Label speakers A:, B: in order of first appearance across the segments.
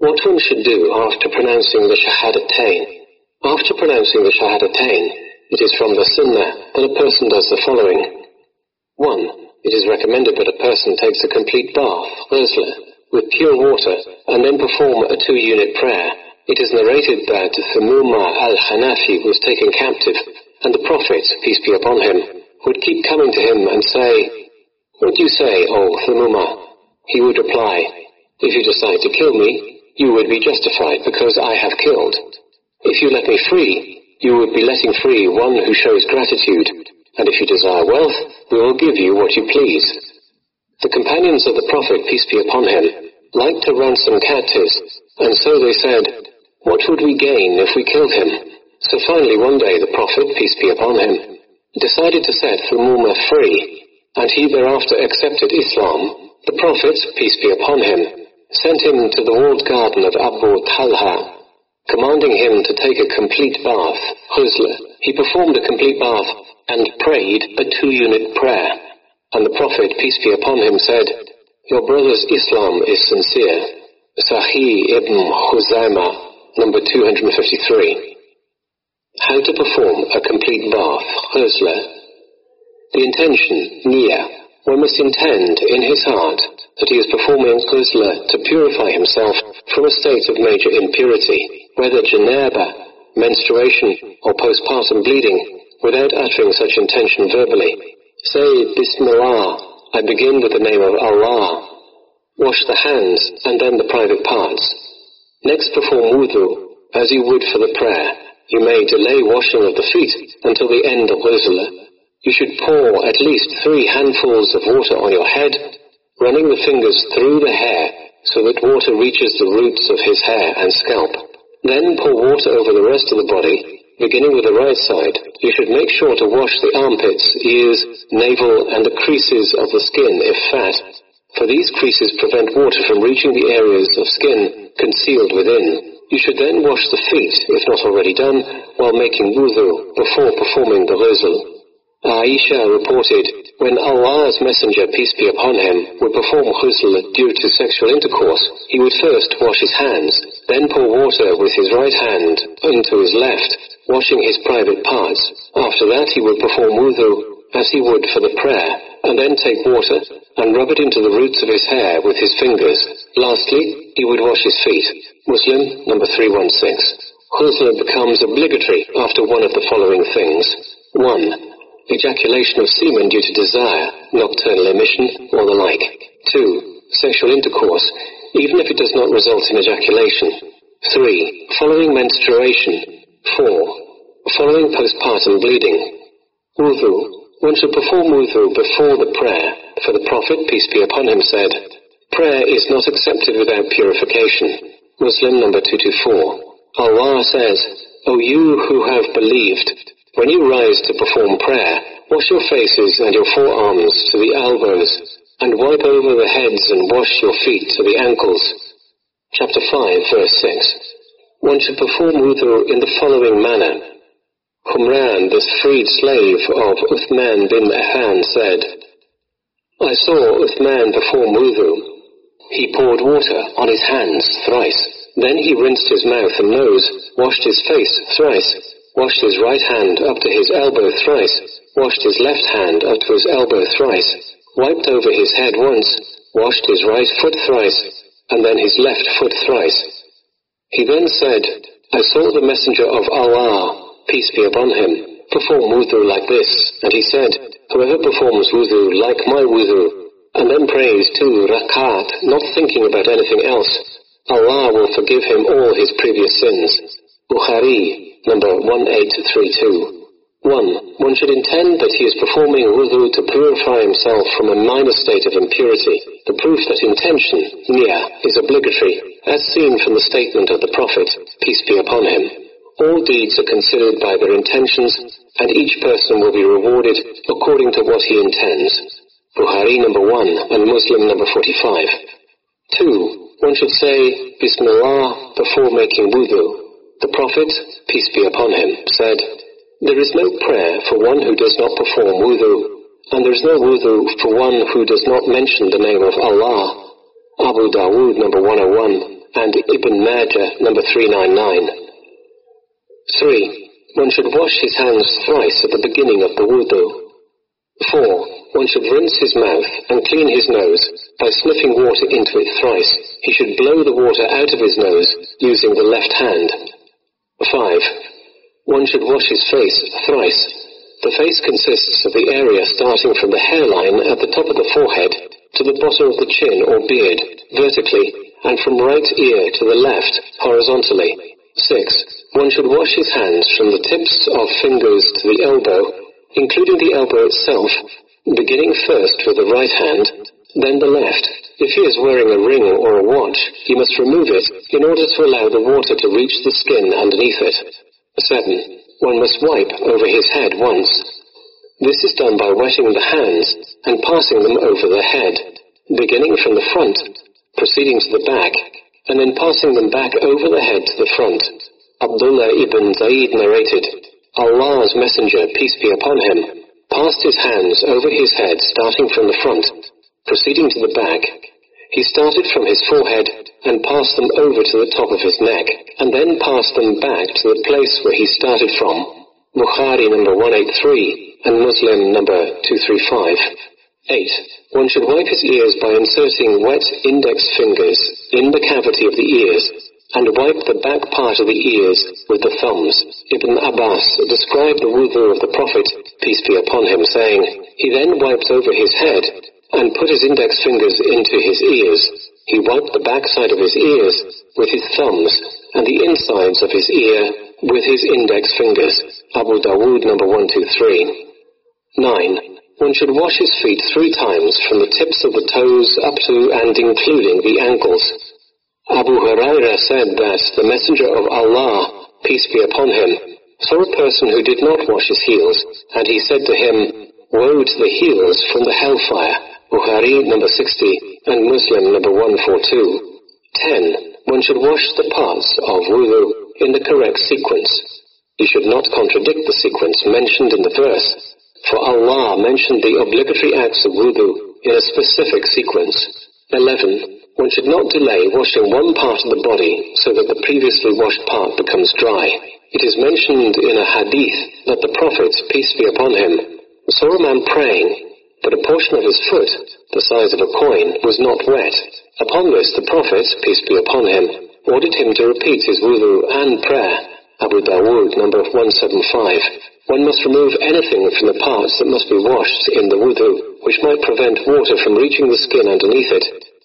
A: What one should do after pronouncing the Shahadatain. After pronouncing the Shahadatain, it is from the Sunnah that a person does the following. 1. It is recommended that a person takes a complete bath, ghusl, with pure water, and then perform a two-unit prayer. It is narrated that Thumuma al-Hanafi was taken captive, and the Prophet, peace be upon him, would keep coming to him and say, What do you say, O Thumuma? He would reply, If you decide to kill me, you would be justified because I have killed. If you let me free, you would be letting free one who shows gratitude, and if you desire wealth, we will give you what you please. The companions of the Prophet, peace be upon him, liked to ransom captives, and so they said, What would we gain if we killed him? So finally one day the Prophet, peace be upon him, decided to set Thumuma free, and he thereafter accepted Islam. The Prophet, peace be upon him, sent him to the walled garden of Abu Talha, commanding him to take a complete bath, ghusl. He performed a complete bath and prayed a two-unit prayer. And the Prophet, peace be upon him, said, Your brother's Islam is sincere. Sahih ibn Khuzaimah, number 253. How to perform a complete bath, ghusl. The intention, niyyah, one must intend in his heart that he is performing ghusl to purify himself from a state of major impurity, whether janaba, menstruation, or postpartum bleeding, without uttering such intention verbally. Say, Bismillah, I begin with the name of Allah. Wash the hands and then the private parts. Next perform wudu, as you would for the prayer. You may delay washing of the feet until the end of ghusl, you should pour at least three handfuls of water on your head, running the fingers through the hair so that water reaches the roots of his hair and scalp. Then pour water over the rest of the body, beginning with the right side. You should make sure to wash the armpits, ears, navel, and the creases of the skin if fat, for these creases prevent water from reaching the areas of skin concealed within. You should then wash the feet, if not already done, while making wudu before performing the ghusl. Aisha reported, when Allah's Messenger, peace be upon him, would perform ghusl due to sexual intercourse, he would first wash his hands, then pour water with his right hand into his left, washing his private parts. After that he would perform wudu, as he would for the prayer, and then take water and rub it into the roots of his hair with his fingers. Lastly, he would wash his feet. Muslim number 316. Ghusl becomes obligatory after one of the following things. 1 ejaculation of semen due to desire, nocturnal emission, or the like. 2. Sexual intercourse, even if it does not result in ejaculation. 3. Following menstruation. 4. Following postpartum bleeding. Wudu. One should perform wudu before the prayer, for the Prophet, peace be upon him, said, Prayer is not accepted without purification. Muslim number 224. Allah says, O you who have believed, when you rise to perform prayer, wash your faces and your forearms to the elbows, and wipe over the heads and wash your feet to the ankles. Chapter 5, verse 6. One should perform wudu in the following manner. Humran, the freed slave of Uthman bin Affan, said, I saw Uthman perform wudu. He poured water on his hands thrice. Then he rinsed his mouth and nose, washed his face thrice, washed his right hand up to his elbow thrice, washed his left hand up to his elbow thrice, wiped over his head once, washed his right foot thrice, and then his left foot thrice. He then said, I saw the messenger of Allah, peace be upon him, perform wudu like this, and he said, Whoever performs wudu like my wudu, and then prays two rakat, not thinking about anything else, Allah will forgive him all his previous sins. Bukhari, number 1832. 1. One should intend that he is performing wudu to purify himself from a minor state of impurity. The proof that intention, niyyah, is obligatory, as seen from the statement of the Prophet, peace be upon him. All deeds are considered by their intentions, and each person will be rewarded according to what he intends. Bukhari number 1 and Muslim number 45. 2. One should say Bismillah before making wudu the Prophet, peace be upon him, said, There is no prayer for one who does not perform wudu, and there is no wudu for one who does not mention the name of Allah. Abu Dawood number 101, and Ibn Majah number 399. 3. One should wash his hands thrice at the beginning of the wudu. 4. One should rinse his mouth and clean his nose by sniffing water into it thrice. He should blow the water out of his nose using the left hand. 5. One should wash his face thrice. The face consists of the area starting from the hairline at the top of the forehead to the bottom of the chin or beard, vertically, and from right ear to the left, horizontally. 6. One should wash his hands from the tips of fingers to the elbow including the elbow itself, beginning first with the right hand, then the left. If he is wearing a ring or a watch, he must remove it in order to allow the water to reach the skin underneath it. 7. One must wipe over his head once. This is done by wetting the hands and passing them over the head, beginning from the front, proceeding to the back, and then passing them back over the head to the front. Abdullah ibn Zayd narrated, Allah's Messenger, peace be upon him, passed his hands over his head starting from the front, proceeding to the back. He started from his forehead and passed them over to the top of his neck, and then passed them back to the place where he started from. Bukhari number 183 and Muslim number 235. 8. One should wipe his ears by inserting wet index fingers in the cavity of the ears and wipe the back part of the ears with the thumbs. Ibn Abbas described the wudu of the Prophet, peace be upon him, saying, He then wiped over his head and put his index fingers into his ears. He wiped the back side of his ears with his thumbs and the insides of his ear with his index fingers. Abu Dawood number 123. 9. One should wash his feet three times from the tips of the toes up to and including the ankles. Abu Huraira said that the Messenger of Allah, peace be upon him, saw a person who did not wash his heels, and he said to him, Woe to the heels from the hellfire. Bukhari number 60 and Muslim number 142. 10. One should wash the parts of wudu in the correct sequence. You should not contradict the sequence mentioned in the verse, for Allah mentioned the obligatory acts of wudu in a specific sequence. 11. One should not delay washing one part of the body so that the previously washed part becomes dry. It is mentioned in a hadith that the Prophet, peace be upon him, saw a man praying, but a portion of his foot, the size of a coin, was not wet. Upon this, the Prophet, peace be upon him, ordered him to repeat his wudu and prayer. Abu Dawood, number 175. One must remove anything from the parts that must be washed in the wudu, which might prevent water from reaching the skin underneath it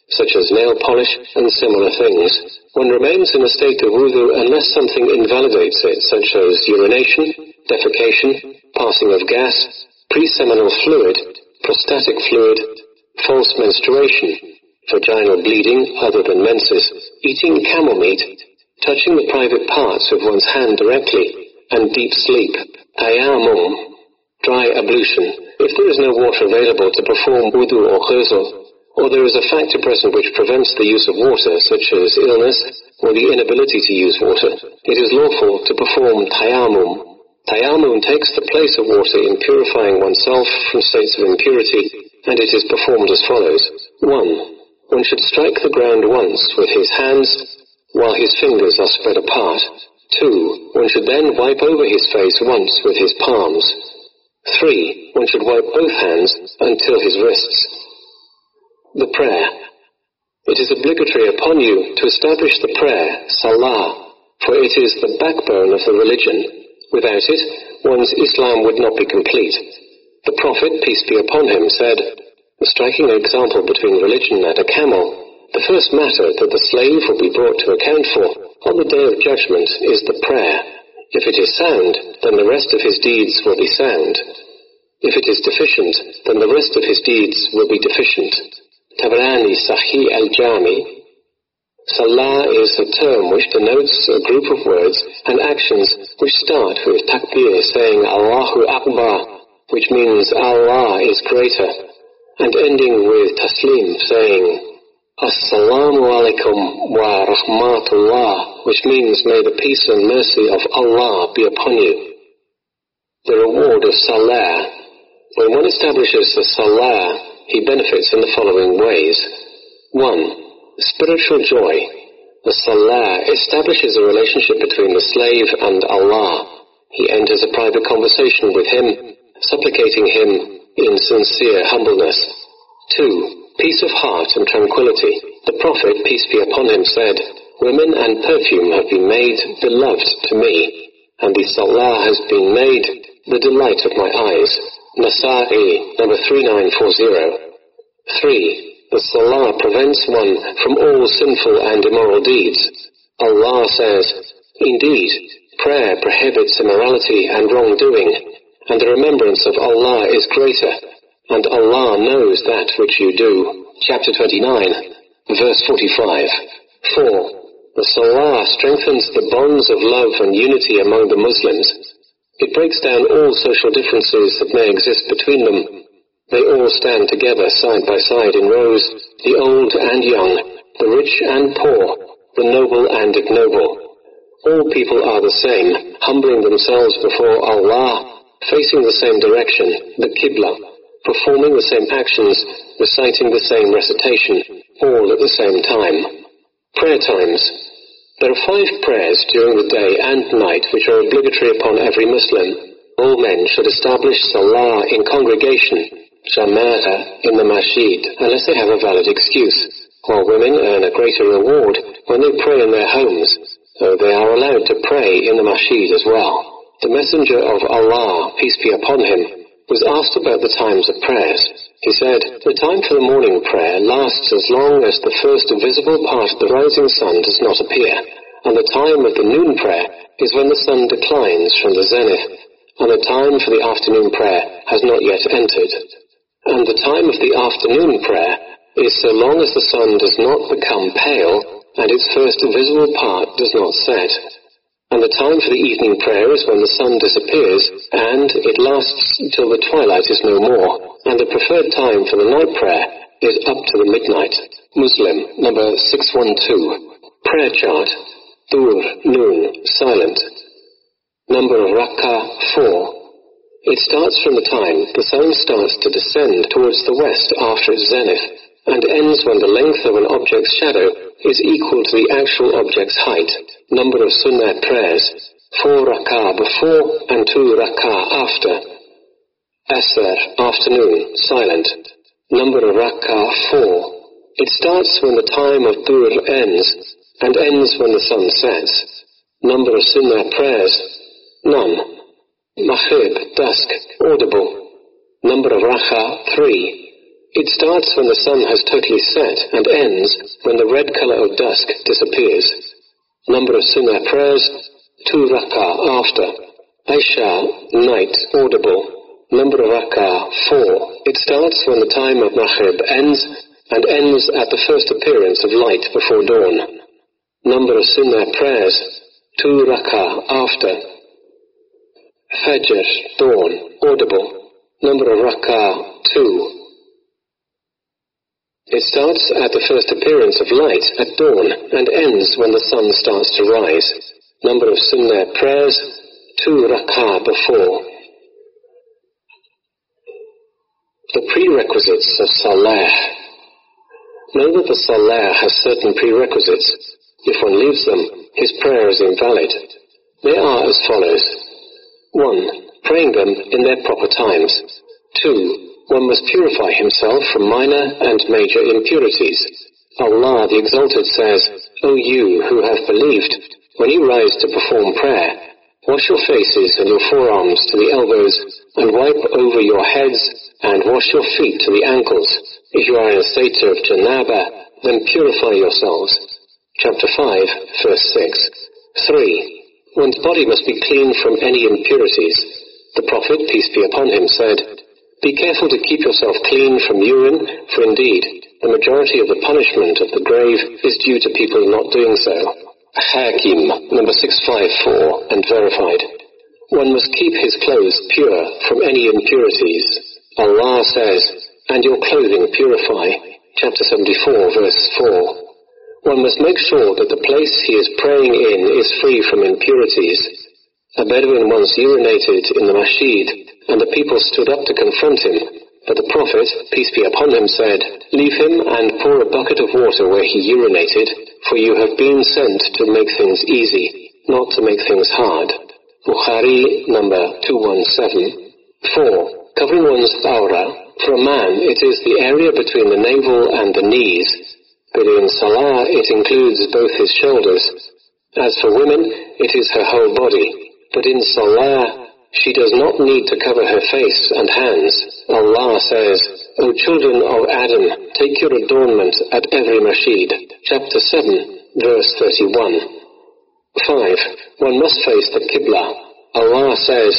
A: such as nail polish and similar things. One remains in a state of wudu unless something invalidates it, such as urination, defecation, passing of gas, preseminal fluid, prostatic fluid, false menstruation, vaginal bleeding other than menses, eating camel meat, touching the private parts with one's hand directly, and deep sleep, tayammum, dry ablution. If there is no water available to perform wudu or ghusl, or there is a factor present which prevents the use of water, such as illness or the inability to use water, it is lawful to perform tayammum. Tayammum takes the place of water in purifying oneself from states of impurity, and it is performed as follows. 1. One should strike the ground once with his hands while his fingers are spread apart. 2. One should then wipe over his face once with his palms. 3. One should wipe both hands until his wrists the prayer. It is obligatory upon you to establish the prayer, Salah, for it is the backbone of the religion. Without it, one's Islam would not be complete. The Prophet, peace be upon him, said, striking an example between religion and a camel, the first matter that the slave will be brought to account for on the day of judgment is the prayer. If it is sound, then the rest of his deeds will be sound. If it is deficient, then the rest of his deeds will be deficient. Tabrani Sahih al-Jami, Salah is a term which denotes a group of words and actions which start with takbir saying Allahu Akbar, which means Allah is greater, and ending with taslim saying Assalamu alaikum wa rahmatullah, which means may the peace and mercy of Allah be upon you. The reward of Salah. When one establishes the Salah, he benefits in the following ways. 1. Spiritual joy. The Salah establishes a relationship between the slave and Allah. He enters a private conversation with him, supplicating him in sincere humbleness. 2. Peace of heart and tranquility. The Prophet, peace be upon him, said, Women and perfume have been made beloved to me, and the Salah has been made the delight of my eyes. Nasa'i, number 3940. 3. The salah prevents one from all sinful and immoral deeds. Allah says, Indeed, prayer prohibits immorality and wrongdoing, and the remembrance of Allah is greater, and Allah knows that which you do. Chapter 29, verse 45. 4. The salah strengthens the bonds of love and unity among the Muslims. It breaks down all social differences that may exist between them they all stand together side by side in rows, the old and young, the rich and poor, the noble and ignoble. All people are the same, humbling themselves before Allah, facing the same direction, the Qibla, performing the same actions, reciting the same recitation, all at the same time. Prayer times. There are five prayers during the day and night which are obligatory upon every Muslim. All men should establish Salah in congregation Jama'ah in the masjid unless they have a valid excuse, while women earn a greater reward when they pray in their homes, though they are allowed to pray in the masjid as well. The Messenger of Allah, peace be upon him, was asked about the times of prayers. He said, The time for the morning prayer lasts as long as the first visible part of the rising sun does not appear, and the time of the noon prayer is when the sun declines from the zenith, and the time for the afternoon prayer has not yet entered and the time of the afternoon prayer is so long as the sun does not become pale and its first visible part does not set. And the time for the evening prayer is when the sun disappears and it lasts till the twilight is no more. And the preferred time for the night prayer is up to the midnight. Muslim, number 612. Prayer chart. Dhuhr, noon, silent. Number of Rak'ah, 4. It starts from the time the sun starts to descend towards the west after its zenith, and ends when the length of an object's shadow is equal to the actual object's height. Number of sunnah prayers, four rak'ah before and two rak'ah after. Asr, afternoon, silent. Number of rak'ah, four. It starts when the time of dhuhr ends, and ends when the sun sets. Number of sunnah prayers, none. Maghrib, dusk, audible. Number of Rak'ah, three. It starts when the sun has totally set and ends when the red color of dusk disappears. Number of Sunnah prayers, two Rak'ah after. Isha, night, audible. Number of Rak'ah, four. It starts when the time of Maghrib ends and ends at the first appearance of light before dawn. Number of Sunnah prayers, two Rak'ah after. Fajr, dawn, audible. Number of rak'ah, two. It starts at the first appearance of light at dawn and ends when the sun starts to rise. Number of sunnah prayers, two rak'ah before. The prerequisites of salah. Know that the salah has certain prerequisites. If one leaves them, his prayer is invalid. They are as follows. 1. Praying them in their proper times. 2. One must purify himself from minor and major impurities. Allah the Exalted says, O you who have believed, when you rise to perform prayer, wash your faces and your forearms to the elbows, and wipe over your heads, and wash your feet to the ankles. If you are in a state of janaba, then purify yourselves. Chapter 5, verse 6. 3. One's body must be clean from any impurities. The Prophet, peace be upon him, said, Be careful to keep yourself clean from urine, for indeed, the majority of the punishment of the grave is due to people not doing so. Hakim, number 654, and verified. One must keep his clothes pure from any impurities. Allah says, And your clothing purify. Chapter 74, verse 4. One must make sure that the place he is praying in is free from impurities. A Bedouin once urinated in the masjid, and the people stood up to confront him. But the Prophet, peace be upon him, said, Leave him and pour a bucket of water where he urinated, for you have been sent to make things easy, not to make things hard. Bukhari number 217. 4. Covering one's awrah. For a man, it is the area between the navel and the knees, but in Salah it includes both his shoulders. As for women, it is her whole body, but in Salah she does not need to cover her face and hands. Allah says, O children of Adam, take your adornment at every masjid. Chapter 7, verse 31. 5. One must face the Qibla. Allah says,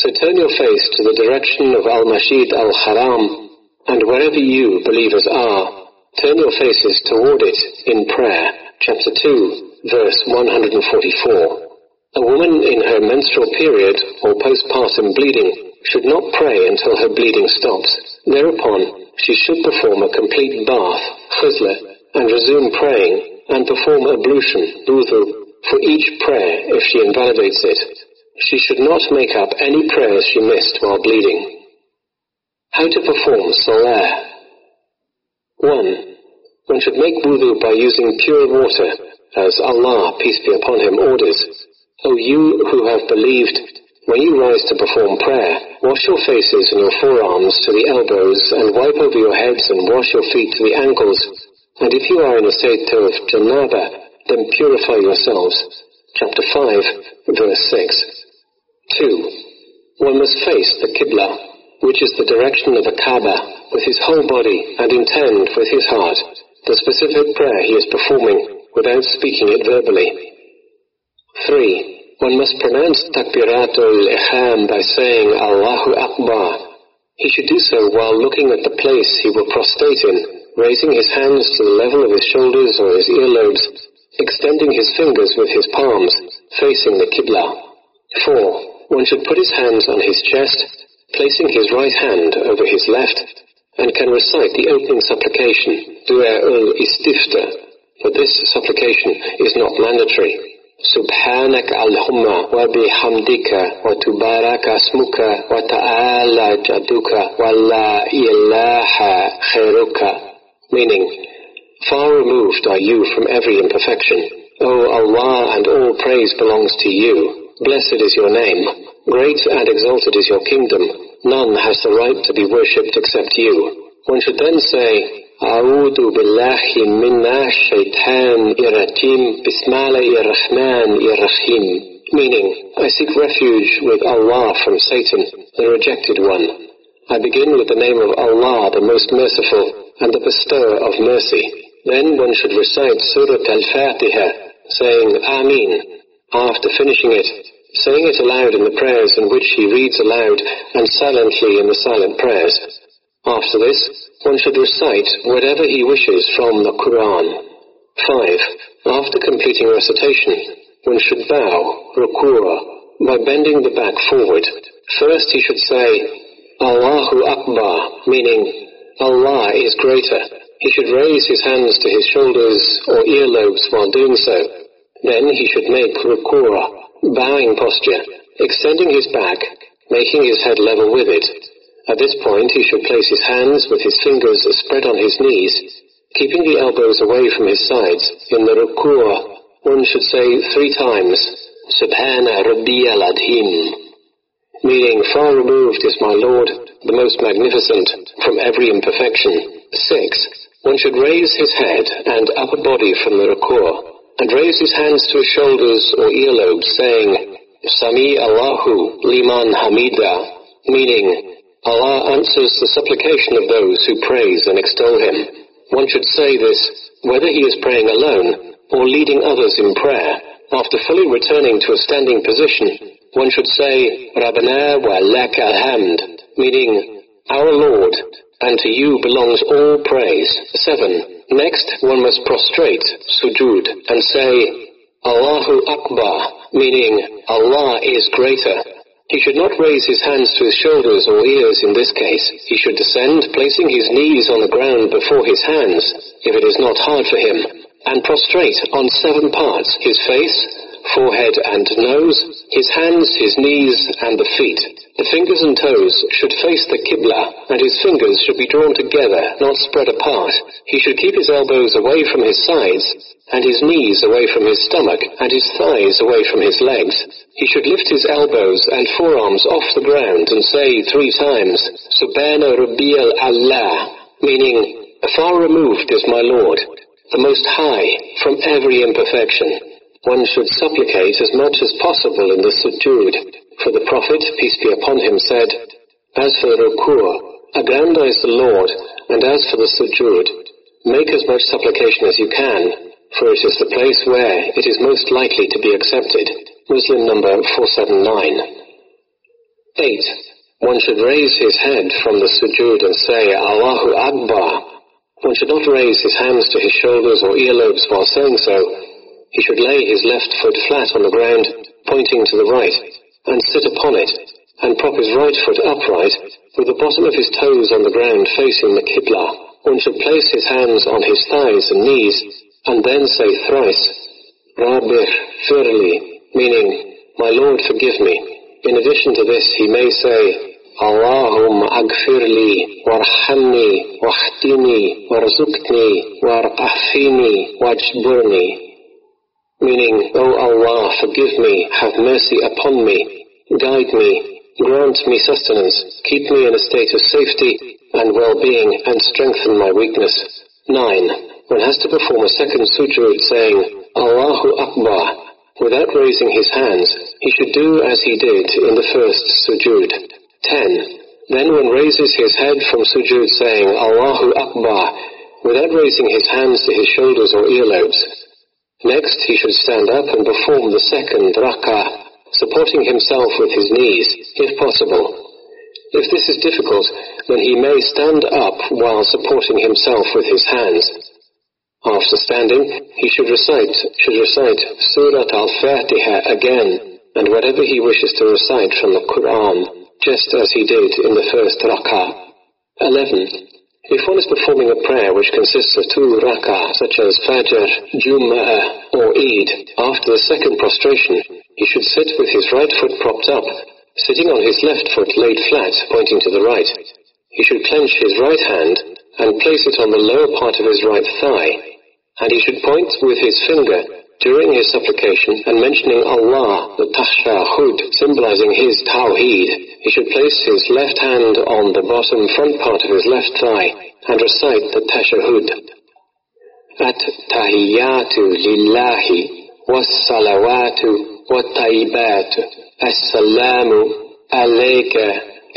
A: So turn your face to the direction of Al-Masjid Al-Haram, and wherever you, believers, are, turn your faces toward it in prayer. Chapter 2, verse 144. A woman in her menstrual period or postpartum bleeding should not pray until her bleeding stops. Thereupon, she should perform a complete bath, ghusl, and resume praying, and perform ablution, wudu, for each prayer if she invalidates it. She should not make up any prayers she missed while bleeding. How to perform salah. 1. One should make wudu by using pure water, as Allah, peace be upon him, orders. O you who have believed, when you rise to perform prayer, wash your faces and your forearms to the elbows, and wipe over your heads and wash your feet to the ankles. And if you are in a state of janaba, then purify yourselves. Chapter 5, verse 6. 2. One must face the Qibla, which is the direction of the Kaaba, with his whole body, and intend with his heart the specific prayer he is performing without speaking it verbally. 3. One must pronounce Takbiratul Ihram by saying Allahu Akbar. He should do so while looking at the place he will prostrate in, raising his hands to the level of his shoulders or his earlobes, extending his fingers with his palms, facing the Qibla. 4. One should put his hands on his chest, placing his right hand over his left, and can recite the opening supplication, Dua ul Istifta, but this supplication is not mandatory. سبحانك اللهم وبحمدك وتبارك اسمك وتعالى جدك ولا إله خيرك meaning far removed are you from every imperfection O Allah and all praise belongs to you blessed is your name great and exalted is your kingdom none has the right to be worshipped except you one should then say أعوذ بالله من الشيطان الرجيم بسم الله الرحمن الرحيم meaning I seek refuge with Allah from Satan, the rejected one. I begin with the name of Allah, the most merciful and the bestower of mercy. Then one should recite Surah Al-Fatiha, saying Ameen. After finishing it, saying it aloud in the prayers in which he reads aloud and silently in the silent prayers. After this, one should recite whatever he wishes from the Quran. 5. After completing recitation, one should bow, ruku'ah, by bending the back forward. First he should say, Allahu Akbar, meaning, Allah is greater. He should raise his hands to his shoulders or earlobes while doing so. Then he should make ruku'ah, bowing posture, extending his back, making his head level with it. At this point, he should place his hands with his fingers spread on his knees, keeping the elbows away from his sides. In the ruku'ah, one should say three times, Subhana Rabbi al-Adhim, meaning far removed is my Lord, the most magnificent, from every imperfection. 6. One should raise his head and upper body from the ruku'ah, and raise his hands to his shoulders or earlobes, saying, Sami Allahu liman hamida, meaning, Allah answers the supplication of those who praise and extol Him. One should say this whether he is praying alone or leading others in prayer. After fully returning to a standing position, one should say, Rabbana wa lak alhamd, meaning, Our Lord, and to you belongs all praise. 7. Next, one must prostrate, sujood, and say, Allahu Akbar, meaning, Allah is greater. He should not raise his hands to his shoulders or ears in this case. He should descend, placing his knees on the ground before his hands, if it is not hard for him, and prostrate on seven parts, his face, forehead and nose, his hands, his knees, and the feet. The fingers and toes should face the Qibla, and his fingers should be drawn together, not spread apart. He should keep his elbows away from his sides, and his knees away from his stomach, and his thighs away from his legs. He should lift his elbows and forearms off the ground and say three times, Subhana Rabbi al-A'la, meaning, Far removed is my Lord, the Most High, from every imperfection. One should supplicate as much as possible in the sujood, for the Prophet, peace be upon him, said, As for the ruku', aggrandize the Lord, and as for the sujood, make as much supplication as you can, for it is the place where it is most likely to be accepted. Muslim number 479. 8. One should raise his head from the sujood and say, Allahu Akbar. One should not raise his hands to his shoulders or earlobes while saying so. He should lay his left foot flat on the ground, pointing to the right, and sit upon it, and prop his right foot upright, with the bottom of his toes on the ground facing the Qibla. One should place his hands on his thighs and knees, and then say thrice, Rabbi firli, meaning, My Lord forgive me. In addition to this, he may say, Allahumma agfirli, warhamni, wahdini, warzukni, warqahfini, wajburni meaning, O Allah, forgive me, have mercy upon me, guide me, grant me sustenance, keep me in a state of safety and well-being, and strengthen my weakness. 9. One has to perform a second sujood saying, Allahu Akbar, without raising his hands. He should do as he did in the first sujood. 10. Then one raises his head from sujood saying, Allahu Akbar, without raising his hands to his shoulders or earlobes. Next, he should stand up and perform the second rak'ah, supporting himself with his knees, if possible. If this is difficult, then he may stand up while supporting himself with his hands. After standing, he should recite, should recite Surat al-Fatiha again, and whatever he wishes to recite from the Quran, just as he did in the first rak'ah. 11. If one is performing a prayer which consists of two rak'ah, such as Fajr, Jum'ah, or Eid, after the second prostration, he should sit with his right foot propped up, sitting on his left foot laid flat, pointing to the right. He should clench his right hand and place it on the lower part of his right thigh, and he should point with his finger during his supplication and mentioning Allah, the Tashahud, symbolizing his Tawheed, he should place his left hand on the bottom front part of his left thigh and recite the Tashahud. At-Tahiyyatu lillahi was-salawatu wat-tayyibatu Assalamu alayka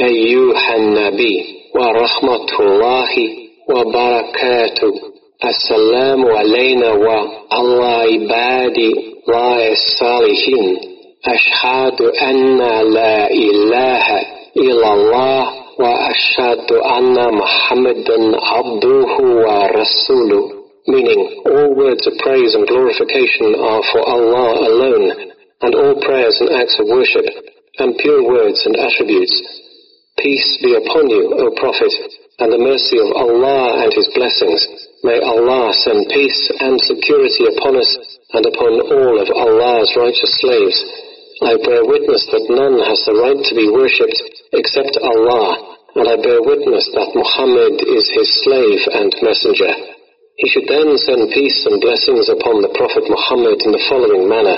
A: ayyuhan nabi wa rahmatullahi wa barakatuh السلام علينا وعلى عبادي الله الصالحين أشهد أن لا إله إلا الله وأشهد أن محمدا عبده ورسوله meaning all words of praise and glorification are for Allah alone and all prayers and acts of worship and pure words and attributes peace be upon you O Prophet and the mercy of Allah and His blessings May Allah send peace and security upon us and upon all of Allah's righteous slaves. I bear witness that none has the right to be worshipped except Allah, and I bear witness that Muhammad is his slave and messenger. He should then send peace and blessings upon the Prophet Muhammad in the following manner.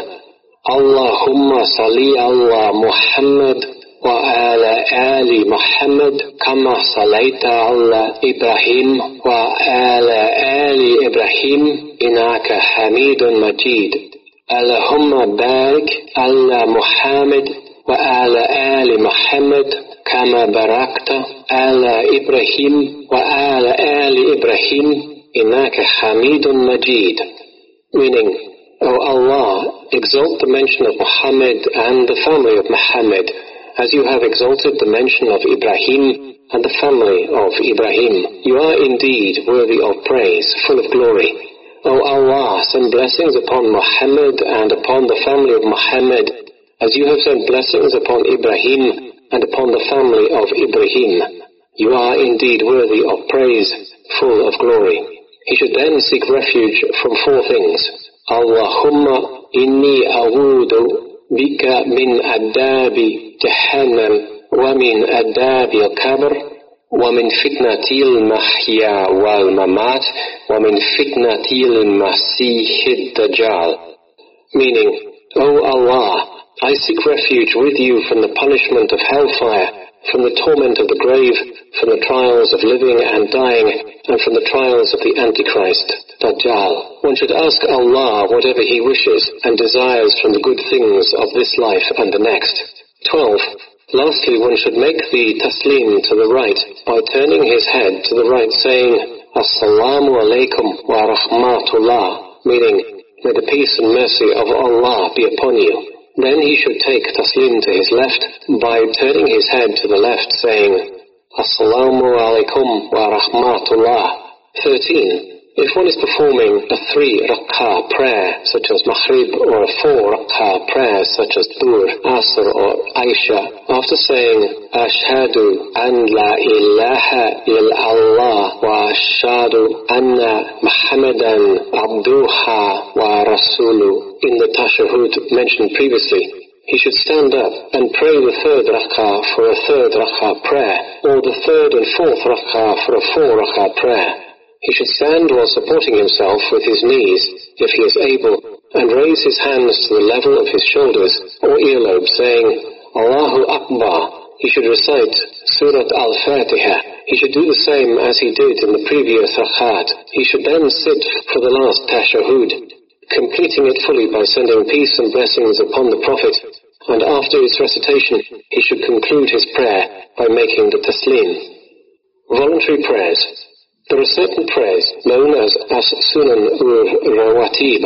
A: Allahumma sali Allah Muhammad wa ala ali Muhammad kama salaita Allah Ibrahim wa ala ali Ibrahim inaka hamidun majid. اللهم بارك على محمد وعلى آل محمد كما باركت على إبراهيم وعلى آل إبراهيم إنك حميد مجيد meaning O Allah, exalt the mention of Muhammad and the family of Muhammad as you have exalted the mention of Ibrahim and the family of Ibrahim. You are indeed worthy of praise, full of glory. O Allah, send blessings upon Muhammad and upon the family of Muhammad, as you have sent blessings upon Ibrahim and upon the family of Ibrahim. You are indeed worthy of praise, full of glory. He should then seek refuge from four things. Allahumma inni awudu bika min adabi jahannam wa min adabi al-kabr ومن فتنة المحيا والممات ومن فتنة المسيح الدجال meaning O Allah I seek refuge with you from the punishment of hellfire from the torment of the grave from the trials of living and dying and from the trials of the Antichrist Dajjal one should ask Allah whatever he wishes and desires from the good things of this life and the next 12 Lastly, one should make the taslim to the right by turning his head to the right saying, Assalamu alaikum wa rahmatullah, meaning, may the peace and mercy of Allah be upon you. Then he should take taslim to his left by turning his head to the left saying, Assalamu alaikum wa rahmatullah. 13. If one is performing a three rak'ah prayer, such as Maghrib, or a four rak'ah prayer, such as Dhuhr, Asr, or Isha, after saying, Ashhadu an la ilaha illallah wa ashhadu anna Muhammadan abduha wa rasulu, in the tashahud mentioned previously, he should stand up and pray the third rak'ah for a third rak'ah prayer, or the third and fourth rak'ah for a four rak'ah prayer. He should stand while supporting himself with his knees, if he is able, and raise his hands to the level of his shoulders or earlobe, saying, Allahu Akbar. He should recite Surat Al-Fatiha. He should do the same as he did in the previous rakat. He should then sit for the last tashahud, completing it fully by sending peace and blessings upon the Prophet. And after its recitation, he should conclude his prayer by making the taslim. Voluntary prayers. There are certain prayers known as as-sunan ur-rawatib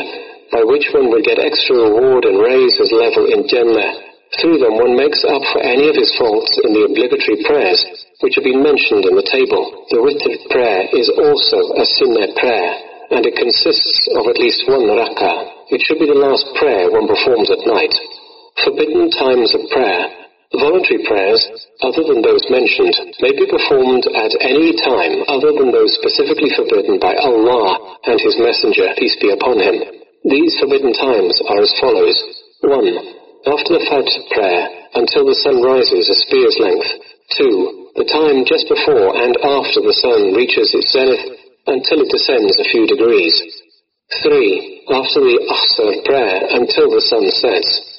A: by which one will get extra reward and raise his level in Jannah. Through them one makes up for any of his faults in the obligatory prayers which have been mentioned in the table. The witr prayer is also a sunnah prayer and it consists of at least one rak'ah. It should be the last prayer one performs at night. Forbidden times of prayer Voluntary prayers, other than those mentioned, may be performed at any time other than those specifically forbidden by Allah and His Messenger, peace be upon him. These forbidden times are as follows. 1. After the Fajr prayer, until the sun rises a spear's length. 2. The time just before and after the sun reaches its zenith until it descends a few degrees. 3. After the Asr prayer until the sun sets.